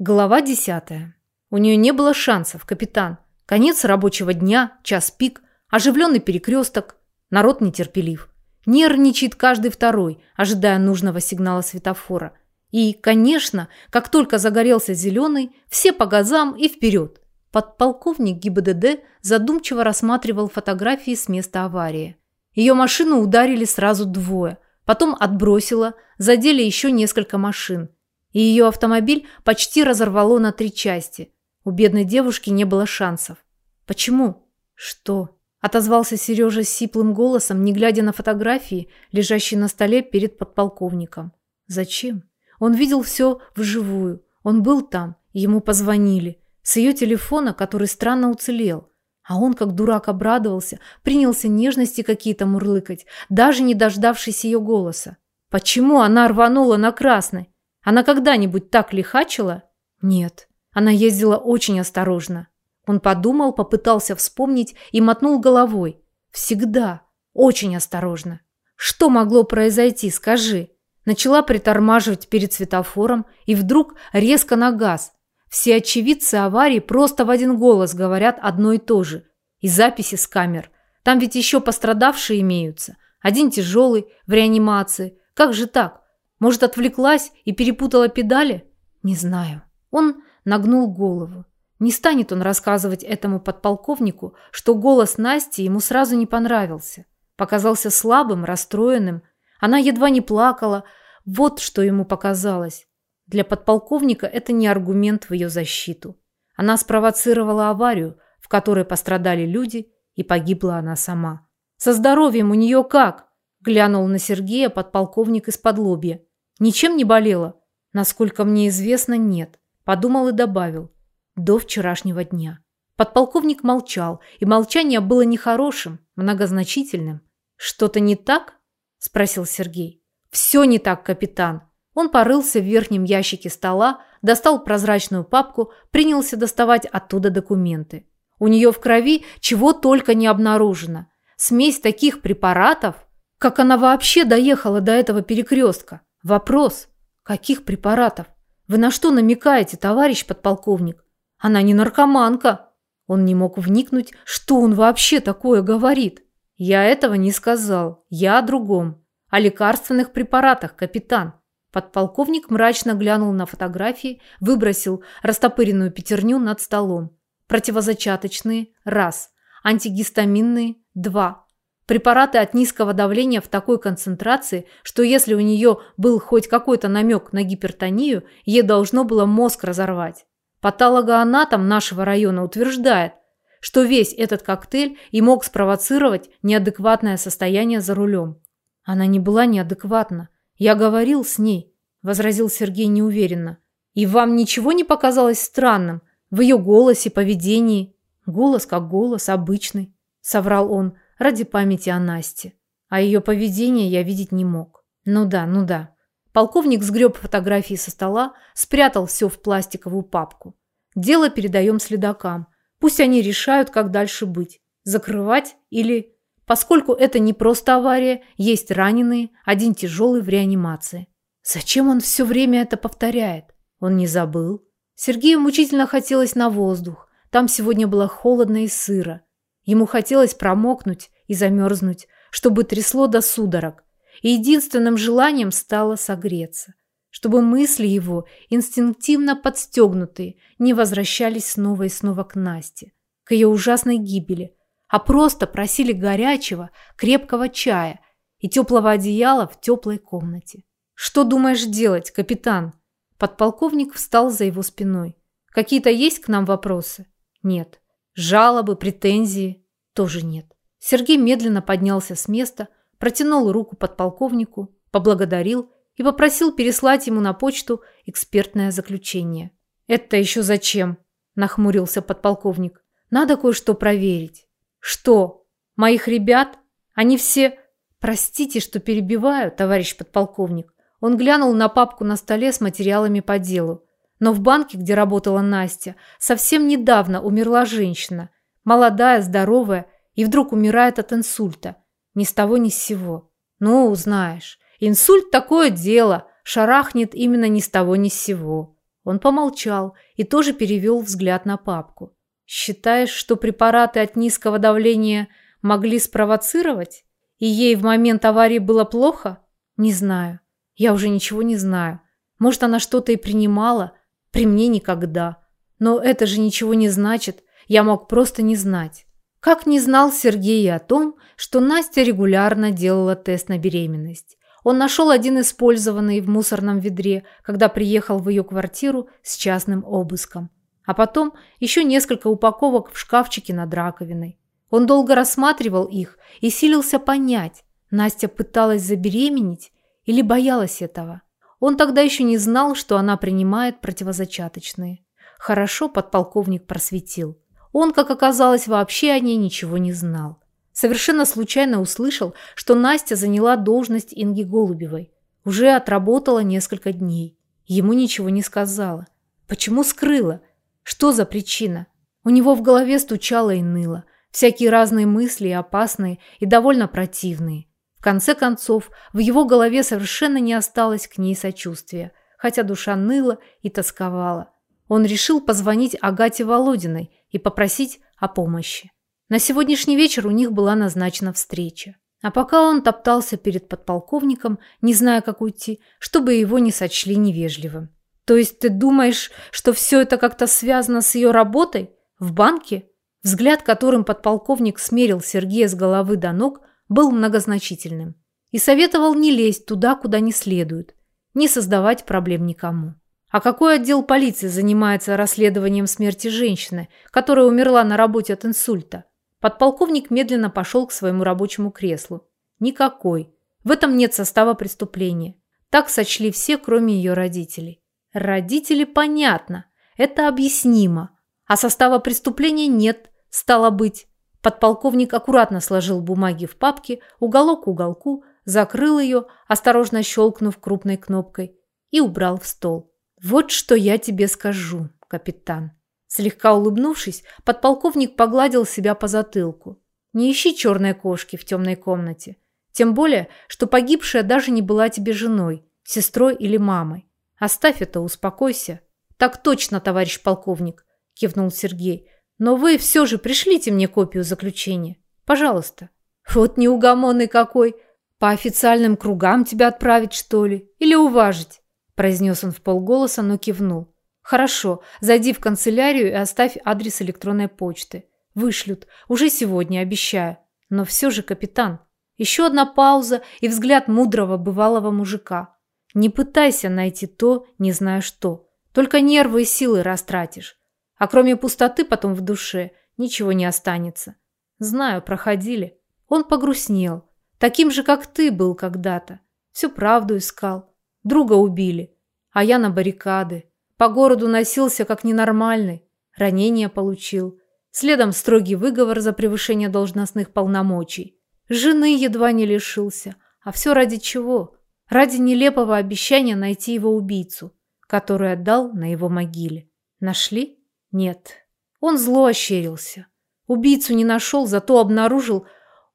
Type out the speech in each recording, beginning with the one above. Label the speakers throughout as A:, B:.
A: Глава десятая. У нее не было шансов, капитан. Конец рабочего дня, час пик, оживленный перекресток. Народ нетерпелив. Нервничает каждый второй, ожидая нужного сигнала светофора. И, конечно, как только загорелся зеленый, все по газам и вперед. Подполковник ГИБДД задумчиво рассматривал фотографии с места аварии. Ее машину ударили сразу двое, потом отбросило, задели еще несколько машин – и ее автомобиль почти разорвало на три части. У бедной девушки не было шансов. «Почему?» «Что?» – отозвался Сережа сиплым голосом, не глядя на фотографии, лежащие на столе перед подполковником. «Зачем?» Он видел все вживую. Он был там, ему позвонили. С ее телефона, который странно уцелел. А он, как дурак, обрадовался, принялся нежности какие-то мурлыкать, даже не дождавшись ее голоса. Почему она рванула на красный? Она когда-нибудь так лихачила? Нет. Она ездила очень осторожно. Он подумал, попытался вспомнить и мотнул головой. Всегда. Очень осторожно. Что могло произойти, скажи? Начала притормаживать перед светофором и вдруг резко на газ. Все очевидцы аварии просто в один голос говорят одно и то же. И записи с камер. Там ведь еще пострадавшие имеются. Один тяжелый, в реанимации. Как же так? Может, отвлеклась и перепутала педали? Не знаю. Он нагнул голову. Не станет он рассказывать этому подполковнику, что голос Насти ему сразу не понравился. Показался слабым, расстроенным. Она едва не плакала. Вот что ему показалось. Для подполковника это не аргумент в ее защиту. Она спровоцировала аварию, в которой пострадали люди, и погибла она сама. «Со здоровьем у нее как?» – глянул на Сергея подполковник из-под лобья. Ничем не болела? Насколько мне известно, нет. Подумал и добавил. До вчерашнего дня. Подполковник молчал, и молчание было нехорошим, многозначительным. «Что-то не так?» – спросил Сергей. «Все не так, капитан». Он порылся в верхнем ящике стола, достал прозрачную папку, принялся доставать оттуда документы. У нее в крови чего только не обнаружено. Смесь таких препаратов, как она вообще доехала до этого перекрестка. Вопрос. Каких препаратов? Вы на что намекаете, товарищ подполковник? Она не наркоманка. Он не мог вникнуть, что он вообще такое говорит. Я этого не сказал. Я о другом. О лекарственных препаратах, капитан. Подполковник мрачно глянул на фотографии, выбросил растопыренную пятерню над столом. Противозачаточные – раз. Антигистаминные – два. Препараты от низкого давления в такой концентрации, что если у нее был хоть какой-то намек на гипертонию, ей должно было мозг разорвать. Патологоанатом нашего района утверждает, что весь этот коктейль и мог спровоцировать неадекватное состояние за рулем. Она не была неадекватна. Я говорил с ней, возразил Сергей неуверенно. И вам ничего не показалось странным в ее голосе, поведении? Голос как голос, обычный, соврал он, ради памяти о Насте. А ее поведение я видеть не мог. Ну да, ну да. Полковник сгреб фотографии со стола, спрятал все в пластиковую папку. Дело передаем следакам. Пусть они решают, как дальше быть. Закрывать или... Поскольку это не просто авария, есть раненые, один тяжелый в реанимации. Зачем он все время это повторяет? Он не забыл. Сергею мучительно хотелось на воздух. Там сегодня было холодно и сыро. Ему хотелось промокнуть и замерзнуть, чтобы трясло до судорог, и единственным желанием стало согреться, чтобы мысли его, инстинктивно подстегнутые, не возвращались снова и снова к Насте, к ее ужасной гибели, а просто просили горячего, крепкого чая и теплого одеяла в теплой комнате. «Что думаешь делать, капитан?» Подполковник встал за его спиной. «Какие-то есть к нам вопросы?» «Нет». Жалобы, претензии тоже нет. Сергей медленно поднялся с места, протянул руку подполковнику, поблагодарил и попросил переслать ему на почту экспертное заключение. «Это еще зачем?» – нахмурился подполковник. «Надо кое-что проверить». «Что? Моих ребят? Они все...» «Простите, что перебиваю, товарищ подполковник». Он глянул на папку на столе с материалами по делу. Но в банке, где работала Настя, совсем недавно умерла женщина. Молодая, здоровая, и вдруг умирает от инсульта. Ни с того ни с сего. Ну, узнаешь. Инсульт такое дело. Шарахнет именно ни с того ни с сего. Он помолчал и тоже перевел взгляд на папку. «Считаешь, что препараты от низкого давления могли спровоцировать? И ей в момент аварии было плохо? Не знаю. Я уже ничего не знаю. Может, она что-то и принимала? При мне никогда. Но это же ничего не значит. Я мог просто не знать. Как не знал Сергей о том, что Настя регулярно делала тест на беременность. Он нашел один использованный в мусорном ведре, когда приехал в ее квартиру с частным обыском. А потом еще несколько упаковок в шкафчике над раковиной. Он долго рассматривал их и силился понять, Настя пыталась забеременеть или боялась этого. Он тогда еще не знал, что она принимает противозачаточные. Хорошо подполковник просветил. Он, как оказалось, вообще о ней ничего не знал. Совершенно случайно услышал, что Настя заняла должность Инги Голубевой. Уже отработала несколько дней. Ему ничего не сказала. Почему скрыла? Что за причина? У него в голове стучало и ныло. Всякие разные мысли, опасные и довольно противные. В конце концов, в его голове совершенно не осталось к ней сочувствия, хотя душа ныла и тосковала. Он решил позвонить Агате Володиной и попросить о помощи. На сегодняшний вечер у них была назначена встреча. А пока он топтался перед подполковником, не зная, как уйти, чтобы его не сочли невежливым. То есть ты думаешь, что все это как-то связано с ее работой? В банке? Взгляд, которым подполковник смерил Сергея с головы до ног, был многозначительным. И советовал не лезть туда, куда не следует, не создавать проблем никому. А какой отдел полиции занимается расследованием смерти женщины, которая умерла на работе от инсульта? Подполковник медленно пошел к своему рабочему креслу. Никакой. В этом нет состава преступления. Так сочли все, кроме ее родителей. Родители понятно. Это объяснимо. А состава преступления нет. Стало быть. Подполковник аккуратно сложил бумаги в папке, уголок к уголку, закрыл ее, осторожно щелкнув крупной кнопкой, и убрал в стол. «Вот что я тебе скажу, капитан. Слегка улыбнувшись, подполковник погладил себя по затылку. «Не ищи черной кошки в темной комнате. Тем более, что погибшая даже не была тебе женой, сестрой или мамой. Оставь это, успокойся». «Так точно, товарищ полковник», – кивнул Сергей. «Но вы все же пришлите мне копию заключения. Пожалуйста». «Вот неугомонный какой! По официальным кругам тебя отправить, что ли? Или уважить?» – произнес он в полголоса, но кивнул. Хорошо, зайди в канцелярию и оставь адрес электронной почты. Вышлют. Уже сегодня, обещаю. Но все же, капитан. Еще одна пауза и взгляд мудрого бывалого мужика. Не пытайся найти то, не зная что. Только нервы и силы растратишь. А кроме пустоты потом в душе ничего не останется. Знаю, проходили. Он погрустнел. Таким же, как ты был когда-то. Всю правду искал. Друга убили. А я на баррикады. По городу носился как ненормальный. Ранение получил. Следом строгий выговор за превышение должностных полномочий. Жены едва не лишился. А все ради чего? Ради нелепого обещания найти его убийцу, который отдал на его могиле. Нашли? Нет. Он зло ощерился. Убийцу не нашел, зато обнаружил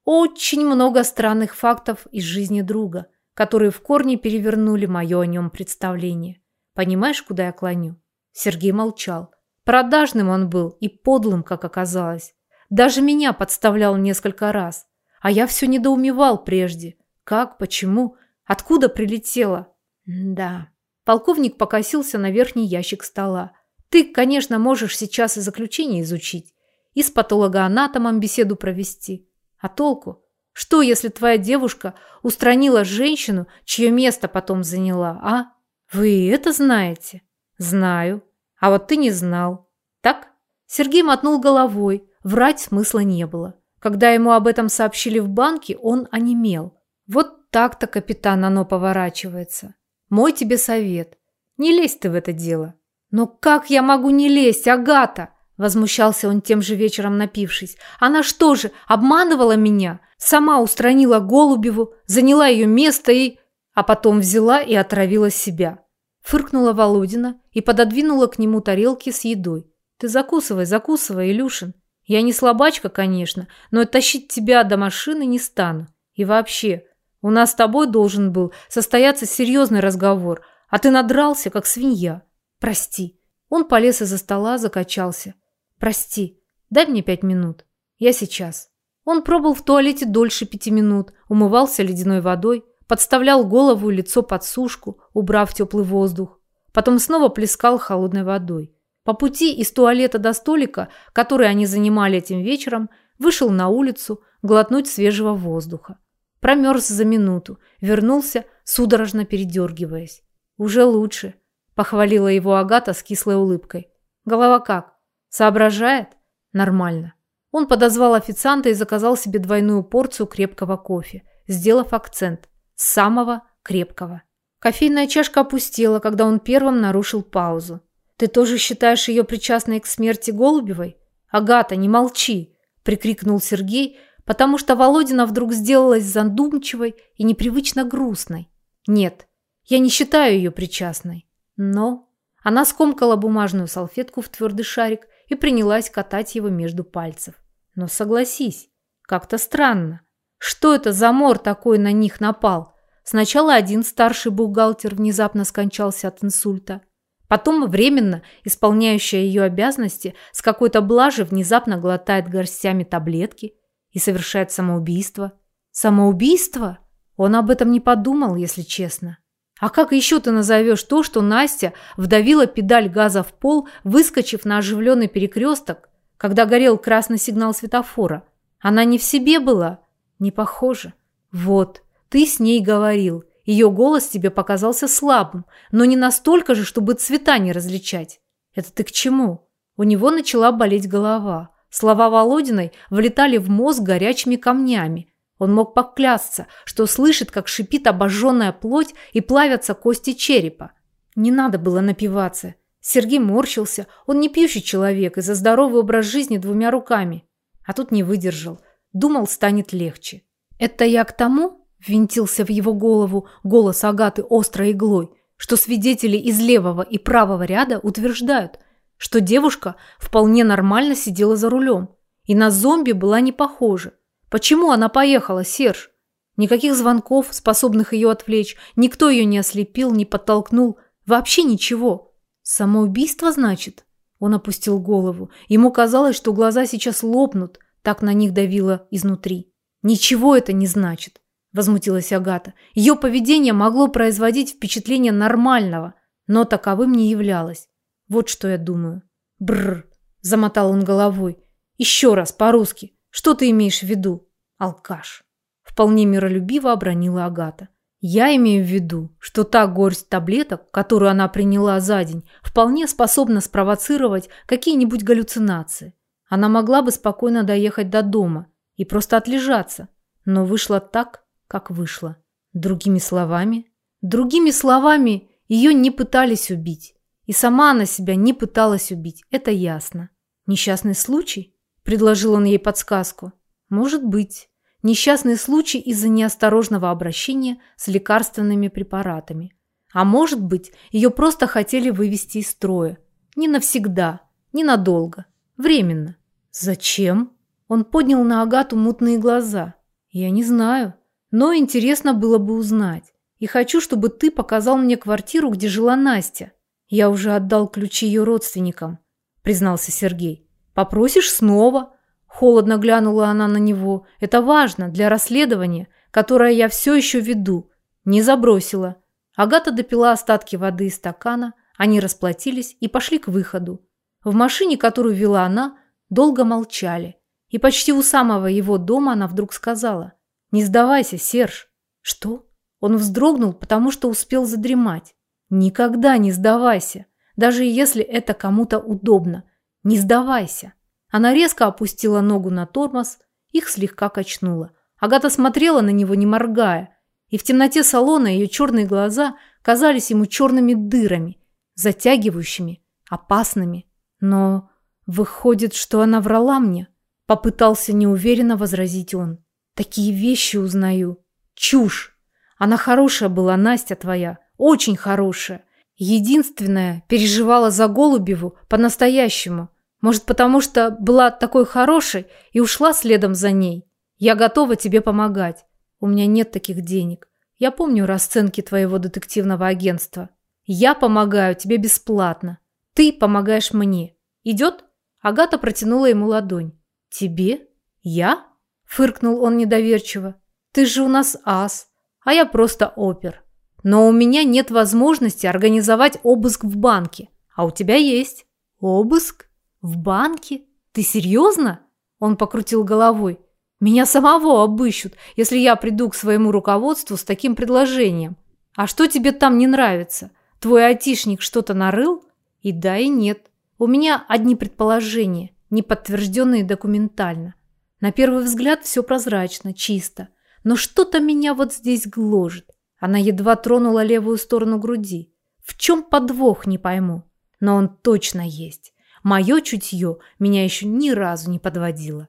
A: очень много странных фактов из жизни друга, которые в корне перевернули мое о нем представление. Понимаешь, куда я клоню?» Сергей молчал. Продажным он был и подлым, как оказалось. Даже меня подставлял несколько раз. А я все недоумевал прежде. Как, почему, откуда прилетело? да. Полковник покосился на верхний ящик стола. Ты, конечно, можешь сейчас и заключение изучить, и с патологоанатомом беседу провести. А толку? Что, если твоя девушка устранила женщину, чье место потом заняла, а? «Вы это знаете?» «Знаю. А вот ты не знал. Так?» Сергей мотнул головой. Врать смысла не было. Когда ему об этом сообщили в банке, он онемел. Вот так-то, капитан, оно поворачивается. Мой тебе совет. Не лезь ты в это дело. Но как я могу не лезть, Агата? Возмущался он тем же вечером напившись. Она что же, обманывала меня? Сама устранила Голубеву, заняла ее место и... А потом взяла и отравила себя. Фыркнула Володина и пододвинула к нему тарелки с едой. «Ты закусывай, закусывай, Илюшин. Я не слабачка, конечно, но тащить тебя до машины не стану. И вообще, у нас с тобой должен был состояться серьезный разговор, а ты надрался, как свинья. Прости. Он полез из-за стола, закачался. Прости. Дай мне пять минут. Я сейчас. Он пробыл в туалете дольше пяти минут, умывался ледяной водой, подставлял голову и лицо под сушку, убрав теплый воздух. Потом снова плескал холодной водой. По пути из туалета до столика, который они занимали этим вечером, вышел на улицу глотнуть свежего воздуха. Промерз за минуту, вернулся, судорожно передергиваясь. «Уже лучше», – похвалила его Агата с кислой улыбкой. «Голова как? Соображает?» «Нормально». Он подозвал официанта и заказал себе двойную порцию крепкого кофе, сделав акцент «самого крепкого». Кофейная чашка опустела, когда он первым нарушил паузу. «Ты тоже считаешь ее причастной к смерти Голубевой?» «Агата, не молчи!» – прикрикнул Сергей, потому что Володина вдруг сделалась задумчивой и непривычно грустной. «Нет, я не считаю ее причастной. Но...» Она скомкала бумажную салфетку в твердый шарик и принялась катать его между пальцев. Но согласись, как-то странно. Что это за мор такой на них напал? Сначала один старший бухгалтер внезапно скончался от инсульта. Потом временно исполняющая ее обязанности с какой-то блажи внезапно глотает горстями таблетки и совершает самоубийство. Самоубийство? Он об этом не подумал, если честно. А как еще ты назовешь то, что Настя вдавила педаль газа в пол, выскочив на оживленный перекресток когда горел красный сигнал светофора. Она не в себе была? Не похоже. Вот, ты с ней говорил. Ее голос тебе показался слабым, но не настолько же, чтобы цвета не различать. Это ты к чему? У него начала болеть голова. Слова Володиной влетали в мозг горячими камнями. Он мог поклясться, что слышит, как шипит обожженная плоть и плавятся кости черепа. Не надо было напиваться. Сергей морщился. Он не пьющий человек и за здоровый образ жизни двумя руками. А тут не выдержал. Думал, станет легче. «Это я к тому?» – ввинтился в его голову голос Агаты острой иглой, что свидетели из левого и правого ряда утверждают, что девушка вполне нормально сидела за рулем и на зомби была не похожа. Почему она поехала, Серж? Никаких звонков, способных ее отвлечь, никто ее не ослепил, не подтолкнул, вообще ничего. «Самоубийство, значит?» Он опустил голову. Ему казалось, что глаза сейчас лопнут, так на них давило изнутри. «Ничего это не значит», – возмутилась Агата. Ее поведение могло производить впечатление нормального, но таковым не являлось. Вот что я думаю. Бррр, замотал он головой. Еще раз, по-русски. Что ты имеешь в виду? Алкаш. Вполне миролюбиво обронила Агата. Я имею в виду, что та горсть таблеток, которую она приняла за день, вполне способна спровоцировать какие-нибудь галлюцинации. Она могла бы спокойно доехать до дома и просто отлежаться, но вышло так, как вышло. Другими словами, другими словами, ее не пытались убить. И сама она себя не пыталась убить, это ясно. Несчастный случай? Предложил он ей подсказку. Может быть. Несчастный случай из-за неосторожного обращения с лекарственными препаратами. А может быть, ее просто хотели вывести из строя. Не навсегда, ненадолго, временно. Зачем? Он поднял на Агату мутные глаза. Я не знаю, но интересно было бы узнать. И хочу, чтобы ты показал мне квартиру, где жила Настя. Я уже отдал ключи ее родственникам, признался Сергей. Попросишь снова? Холодно глянула она на него. Это важно для расследования, которое я все еще веду. Не забросила. Агата допила остатки воды из стакана, они расплатились и пошли к выходу. В машине, которую вела она, долго молчали. И почти у самого его дома она вдруг сказала. «Не сдавайся, Серж». «Что?» Он вздрогнул, потому что успел задремать. «Никогда не сдавайся, даже если это кому-то удобно. Не сдавайся». Она резко опустила ногу на тормоз, их слегка качнуло. Агата смотрела на него, не моргая, и в темноте салона ее черные глаза казались ему черными дырами, затягивающими, опасными. Но выходит, что она врала мне, попытался неуверенно возразить он. Такие вещи узнаю. Чушь. Она хорошая была, Настя твоя, очень хорошая. Единственная переживала за Голубеву по-настоящему. Может, потому что была такой хорошей и ушла следом за ней? Я готова тебе помогать. У меня нет таких денег. Я помню расценки твоего детективного агентства. Я помогаю тебе бесплатно. Ты помогаешь мне. Идет?» Агата протянула ему ладонь. «Тебе? Я?» Фыркнул он недоверчиво. «Ты же у нас ас, а я просто опер. Но у меня нет возможности организовать обыск в банке. А у тебя есть. Обыск? В банке? Ты серьезно?» Он покрутил головой. «Меня самого обыщут, если я приду к своему руководству с таким предложением. А что тебе там не нравится? Твой айтишник что-то нарыл? И да, и нет. У меня одни предположения, не подтвержденные документально. На первый взгляд все прозрачно, чисто. Но что-то меня вот здесь гложет. Она едва тронула левую сторону груди. В чем подвох, не пойму. Но он точно есть. Мое чутье меня еще ни разу не подводило.